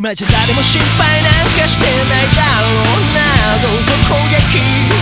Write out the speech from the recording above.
今じゃ誰も心配なんかしてないだろうな。どうぞ攻撃。